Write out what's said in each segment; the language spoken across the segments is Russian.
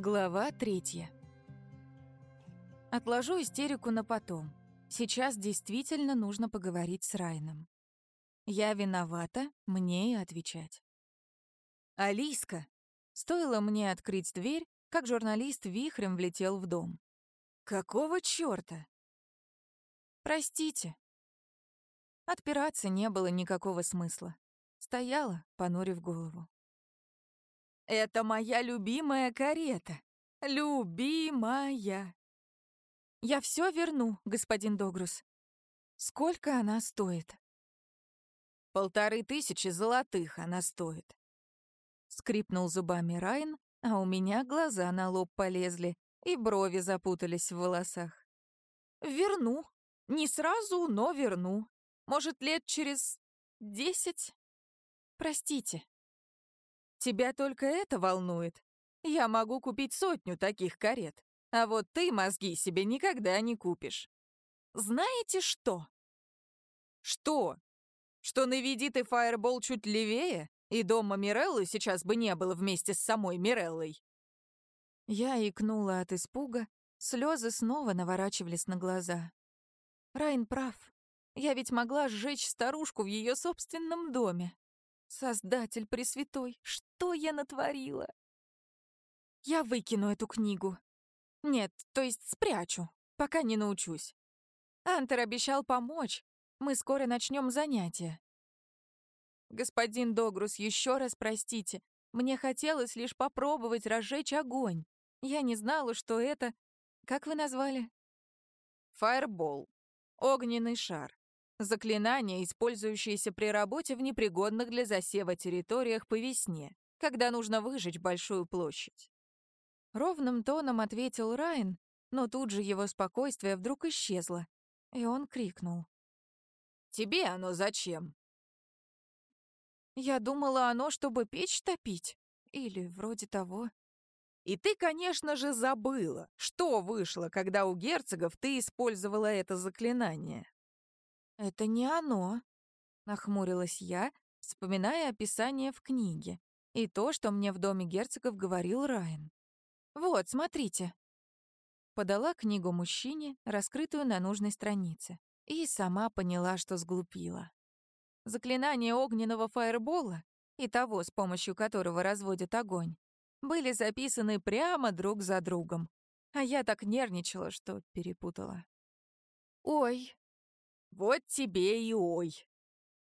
Глава третья. Отложу истерику на потом. Сейчас действительно нужно поговорить с Райном. Я виновата, мне и отвечать. «Алиска!» Стоило мне открыть дверь, как журналист вихрем влетел в дом. «Какого чёрта?» «Простите». Отпираться не было никакого смысла. Стояла, понурив голову. Это моя любимая карета. Любимая. Я все верну, господин Догрус. Сколько она стоит? Полторы тысячи золотых она стоит. Скрипнул зубами Райн, а у меня глаза на лоб полезли и брови запутались в волосах. Верну. Не сразу, но верну. Может, лет через десять? Простите. Тебя только это волнует? Я могу купить сотню таких карет, а вот ты мозги себе никогда не купишь. Знаете что? Что? Что наведи ты фаербол чуть левее, и дома Миреллы сейчас бы не было вместе с самой Миреллой. Я икнула от испуга, слезы снова наворачивались на глаза. Райн прав. Я ведь могла сжечь старушку в ее собственном доме. Создатель Пресвятой, что я натворила? Я выкину эту книгу. Нет, то есть спрячу, пока не научусь. Антер обещал помочь. Мы скоро начнем занятия. Господин Догрус, еще раз простите. Мне хотелось лишь попробовать разжечь огонь. Я не знала, что это... Как вы назвали? Фаербол. Огненный шар. Заклинание, использующееся при работе в непригодных для засева территориях по весне, когда нужно выжечь большую площадь. Ровным тоном ответил Райан, но тут же его спокойствие вдруг исчезло, и он крикнул. «Тебе оно зачем?» «Я думала, оно, чтобы печь топить. Или вроде того». «И ты, конечно же, забыла, что вышло, когда у герцогов ты использовала это заклинание». «Это не оно», — нахмурилась я, вспоминая описание в книге и то, что мне в доме герцогов говорил Райан. «Вот, смотрите». Подала книгу мужчине, раскрытую на нужной странице, и сама поняла, что сглупила. Заклинание огненного фаербола и того, с помощью которого разводят огонь, были записаны прямо друг за другом, а я так нервничала, что перепутала. «Ой, «Вот тебе и ой!»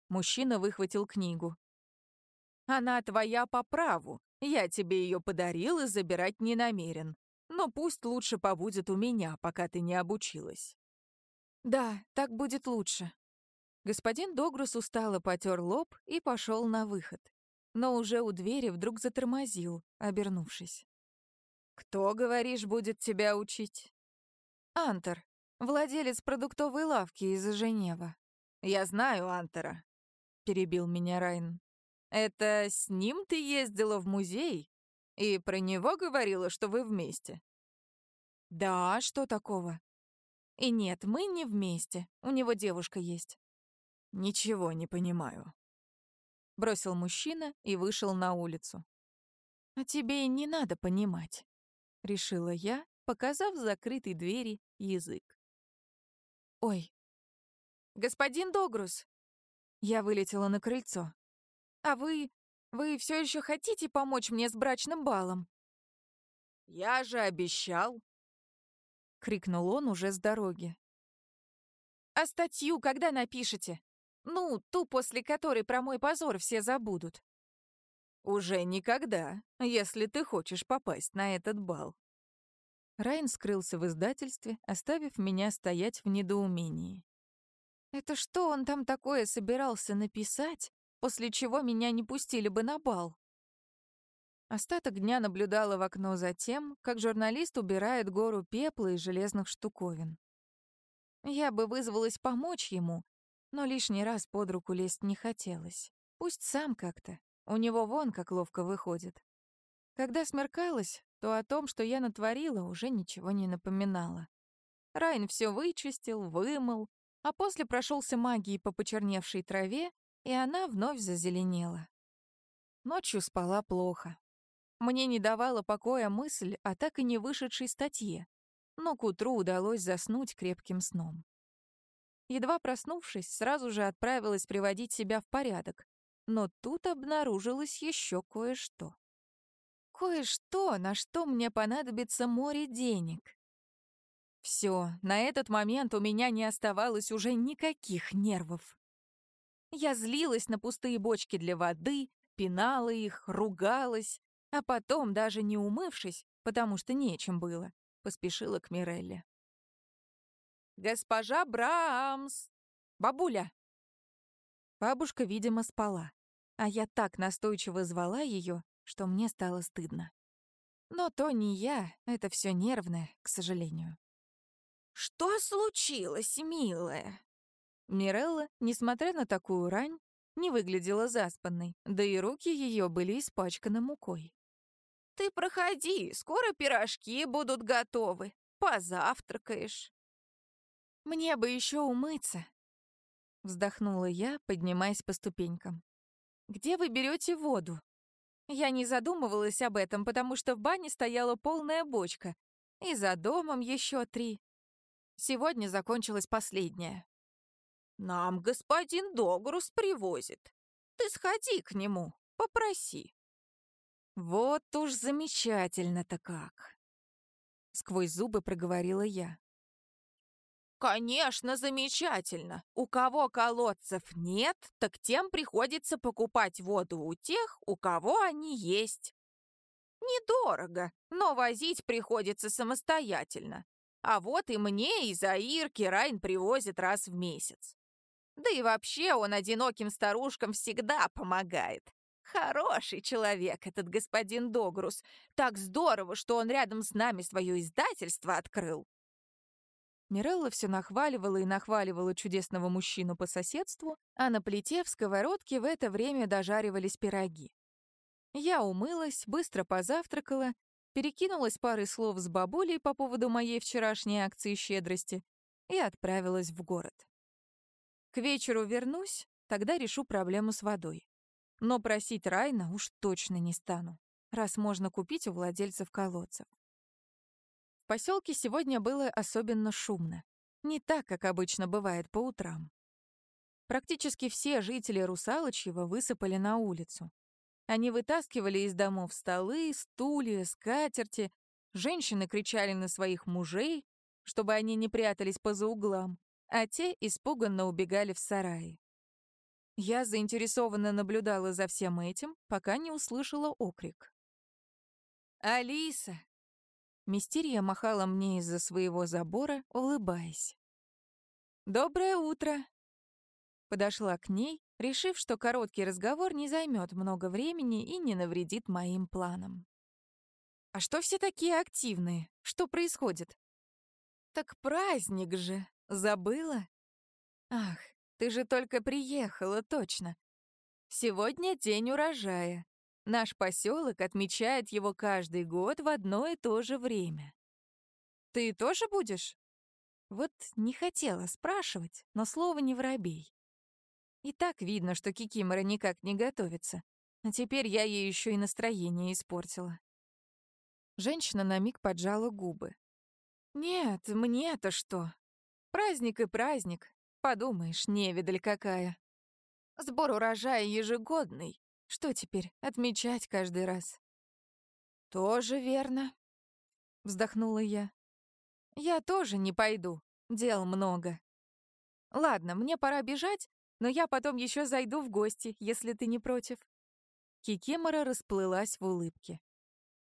Мужчина выхватил книгу. «Она твоя по праву. Я тебе ее подарил и забирать не намерен. Но пусть лучше побудет у меня, пока ты не обучилась». «Да, так будет лучше». Господин Догрус устало потер лоб и пошел на выход. Но уже у двери вдруг затормозил, обернувшись. «Кто, говоришь, будет тебя учить?» «Антер. Владелец продуктовой лавки из Женева. Я знаю Антера, перебил меня Райн. Это с ним ты ездила в музей и про него говорила, что вы вместе? Да, что такого? И нет, мы не вместе. У него девушка есть. Ничего не понимаю. Бросил мужчина и вышел на улицу. А тебе и не надо понимать, решила я, показав закрытой двери язык. Ой. Господин Догрус. Я вылетела на крыльцо. А вы... Вы все еще хотите помочь мне с брачным балом? Я же обещал. Крикнул он уже с дороги. А статью когда напишете? Ну, ту, после которой про мой позор все забудут. Уже никогда, если ты хочешь попасть на этот бал. Райн скрылся в издательстве, оставив меня стоять в недоумении. Это что он там такое собирался написать, после чего меня не пустили бы на бал? Остаток дня наблюдала в окно за тем, как журналист убирает гору пепла и железных штуковин. Я бы вызвалась помочь ему, но лишний раз под руку лезть не хотелось. Пусть сам как-то. У него вон как ловко выходит. Когда смеркалось, то о том, что я натворила, уже ничего не напоминало. Райн все вычистил, вымыл, а после прошелся магией по почерневшей траве, и она вновь зазеленела. Ночью спала плохо. Мне не давала покоя мысль о так и не вышедшей статье, но к утру удалось заснуть крепким сном. Едва проснувшись, сразу же отправилась приводить себя в порядок, но тут обнаружилось еще кое-что. Кое-что, на что мне понадобится море денег. Все, на этот момент у меня не оставалось уже никаких нервов. Я злилась на пустые бочки для воды, пинала их, ругалась, а потом, даже не умывшись, потому что нечем было, поспешила к Мирелле. «Госпожа Брамс! Бабуля!» Бабушка, видимо, спала, а я так настойчиво звала ее, что мне стало стыдно. Но то не я, это все нервное, к сожалению. «Что случилось, милая?» Мирелла, несмотря на такую рань, не выглядела заспанной, да и руки ее были испачканы мукой. «Ты проходи, скоро пирожки будут готовы. Позавтракаешь». «Мне бы еще умыться», — вздохнула я, поднимаясь по ступенькам. «Где вы берете воду?» Я не задумывалась об этом, потому что в бане стояла полная бочка, и за домом еще три. Сегодня закончилась последняя. «Нам господин Догрус привозит. Ты сходи к нему, попроси». «Вот уж замечательно-то как!» Сквозь зубы проговорила я. «Конечно, замечательно. У кого колодцев нет, так тем приходится покупать воду у тех, у кого они есть. Недорого, но возить приходится самостоятельно. А вот и мне, и Заирке Райн привозит раз в месяц. Да и вообще он одиноким старушкам всегда помогает. Хороший человек этот господин Догрус. Так здорово, что он рядом с нами свое издательство открыл. Мирелла все нахваливала и нахваливала чудесного мужчину по соседству, а на плите в сковородке в это время дожаривались пироги. Я умылась, быстро позавтракала, перекинулась парой слов с бабулей по поводу моей вчерашней акции щедрости и отправилась в город. К вечеру вернусь, тогда решу проблему с водой. Но просить Райна уж точно не стану, раз можно купить у владельцев колодцев. Поселке сегодня было особенно шумно. Не так, как обычно бывает по утрам. Практически все жители Русалочьего высыпали на улицу. Они вытаскивали из домов столы, стулья, скатерти. Женщины кричали на своих мужей, чтобы они не прятались по за углам, а те испуганно убегали в сараи. Я заинтересованно наблюдала за всем этим, пока не услышала окрик. «Алиса!» Мистерия махала мне из-за своего забора, улыбаясь. «Доброе утро!» Подошла к ней, решив, что короткий разговор не займет много времени и не навредит моим планам. «А что все такие активные? Что происходит?» «Так праздник же! Забыла?» «Ах, ты же только приехала, точно. Сегодня день урожая. Наш поселок отмечает его каждый год в одно и то же время. Ты тоже будешь? Вот не хотела спрашивать, но слово не воробей. И так видно, что Кикимора никак не готовится. А теперь я ей еще и настроение испортила. Женщина на миг поджала губы. «Нет, мне-то что? Праздник и праздник. Подумаешь, невидаль какая. Сбор урожая ежегодный. Что теперь, отмечать каждый раз? Тоже верно, вздохнула я. Я тоже не пойду, дел много. Ладно, мне пора бежать, но я потом еще зайду в гости, если ты не против. Кикимора расплылась в улыбке.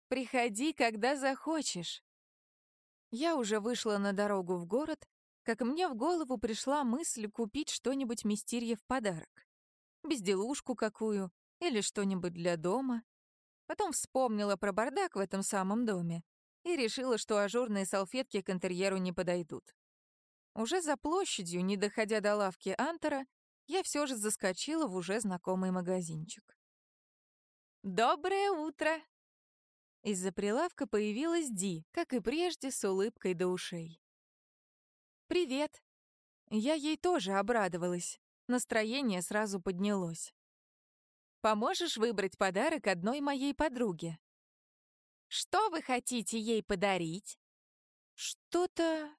«Приходи, когда захочешь». Я уже вышла на дорогу в город как мне в голову пришла мысль купить что-нибудь Мистерье в подарок. Безделушку какую или что-нибудь для дома. Потом вспомнила про бардак в этом самом доме и решила, что ажурные салфетки к интерьеру не подойдут. Уже за площадью, не доходя до лавки Антера, я все же заскочила в уже знакомый магазинчик. «Доброе утро!» Из-за прилавка появилась Ди, как и прежде, с улыбкой до ушей. «Привет!» Я ей тоже обрадовалась. Настроение сразу поднялось. «Поможешь выбрать подарок одной моей подруге?» Что вы хотите ей подарить? Что-то...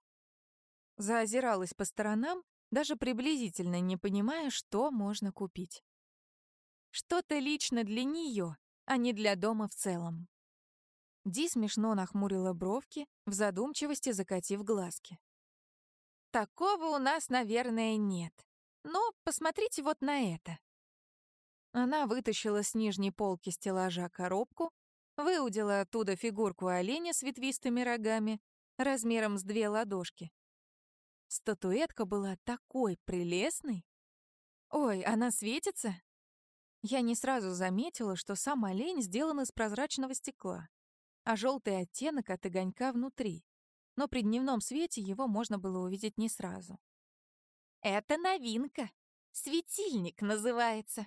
Заозиралась по сторонам, даже приблизительно не понимая, что можно купить. Что-то лично для нее, а не для дома в целом. Ди смешно нахмурила бровки, в задумчивости закатив глазки. «Такого у нас, наверное, нет. Но посмотрите вот на это». Она вытащила с нижней полки стеллажа коробку, выудила оттуда фигурку оленя с ветвистыми рогами, размером с две ладошки. Статуэтка была такой прелестной. Ой, она светится? Я не сразу заметила, что сам олень сделан из прозрачного стекла а желтый оттенок от огонька внутри. Но при дневном свете его можно было увидеть не сразу. «Это новинка. Светильник называется.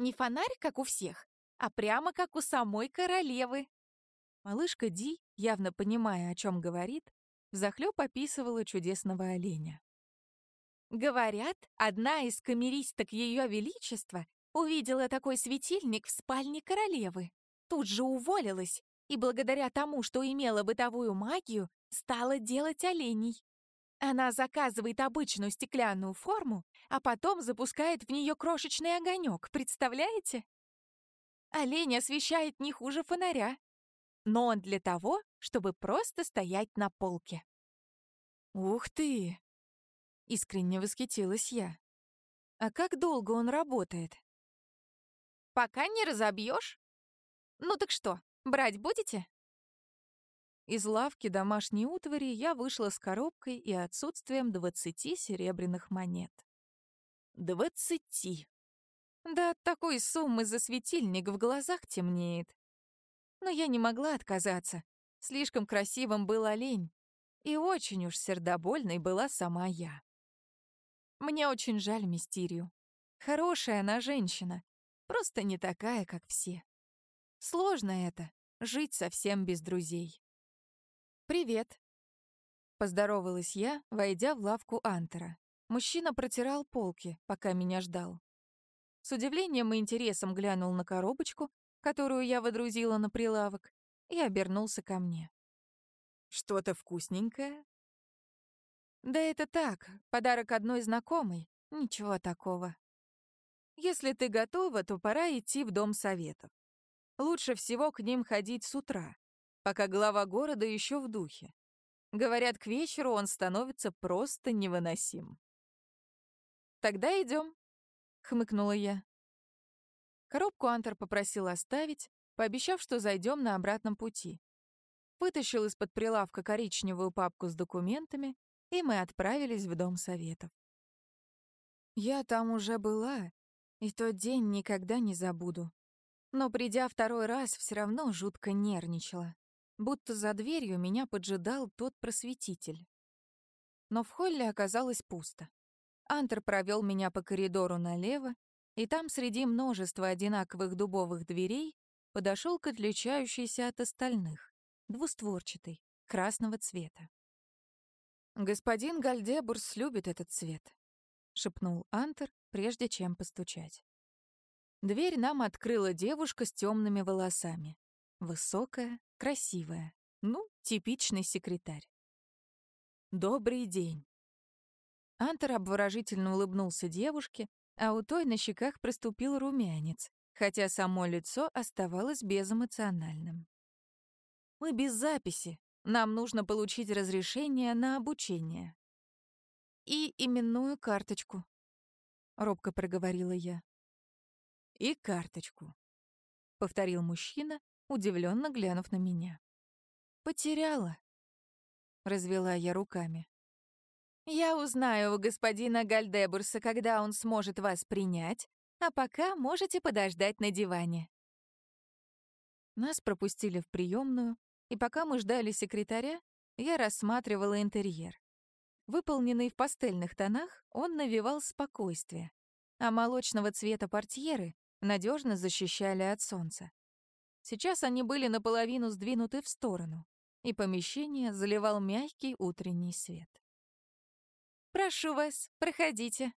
Не фонарь, как у всех, а прямо как у самой королевы». Малышка Ди, явно понимая, о чем говорит, взахлёб описывала чудесного оленя. Говорят, одна из камеристок Ее Величества увидела такой светильник в спальне королевы. Тут же уволилась и благодаря тому, что имела бытовую магию, стала делать оленей. Она заказывает обычную стеклянную форму, а потом запускает в нее крошечный огонек, представляете? Олень освещает не хуже фонаря, но он для того, чтобы просто стоять на полке. «Ух ты!» — искренне восхитилась я. «А как долго он работает?» «Пока не разобьешь. Ну так что, Брать будете?» Из лавки домашней утвари я вышла с коробкой и отсутствием двадцати серебряных монет. Двадцати. Да от такой суммы за светильник в глазах темнеет. Но я не могла отказаться. Слишком красивым был олень. И очень уж сердобольной была сама я. Мне очень жаль Мистерию. Хорошая она женщина, просто не такая, как все. Сложно это — жить совсем без друзей. «Привет», — поздоровалась я, войдя в лавку Антера. Мужчина протирал полки, пока меня ждал. С удивлением и интересом глянул на коробочку, которую я водрузила на прилавок, и обернулся ко мне. «Что-то вкусненькое?» «Да это так, подарок одной знакомой, ничего такого. Если ты готова, то пора идти в Дом Советов. Лучше всего к ним ходить с утра, пока глава города еще в духе. Говорят, к вечеру он становится просто невыносим. «Тогда идем, хмыкнула я. Коробку Антер попросил оставить, пообещав, что зайдем на обратном пути. Вытащил из-под прилавка коричневую папку с документами, и мы отправились в Дом Советов. Я там уже была, и тот день никогда не забуду. Но придя второй раз, все равно жутко нервничала. Будто за дверью меня поджидал тот просветитель. Но в холле оказалось пусто. Антер провел меня по коридору налево, и там среди множества одинаковых дубовых дверей подошел к отличающейся от остальных, двустворчатой, красного цвета. «Господин Гальдебурс любит этот цвет», — шепнул Антер, прежде чем постучать. Дверь нам открыла девушка с темными волосами. Высокая, красивая. Ну, типичный секретарь. «Добрый день». Антер обворожительно улыбнулся девушке, а у той на щеках проступил румянец, хотя само лицо оставалось безэмоциональным. «Мы без записи. Нам нужно получить разрешение на обучение». «И именную карточку», — робко проговорила я и карточку», — повторил мужчина, удивленно глянув на меня. «Потеряла», — развела я руками. «Я узнаю у господина Гальдебурса, когда он сможет вас принять, а пока можете подождать на диване». Нас пропустили в приемную, и пока мы ждали секретаря, я рассматривала интерьер. Выполненный в пастельных тонах, он навевал спокойствие, а молочного цвета портьеры надежно защищали от солнца. Сейчас они были наполовину сдвинуты в сторону, и помещение заливал мягкий утренний свет. «Прошу вас, проходите».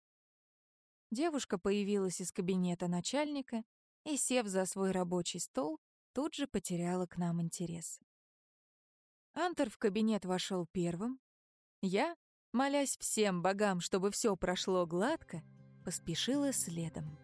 Девушка появилась из кабинета начальника и, сев за свой рабочий стол, тут же потеряла к нам интерес. Антер в кабинет вошел первым. Я, молясь всем богам, чтобы все прошло гладко, поспешила следом.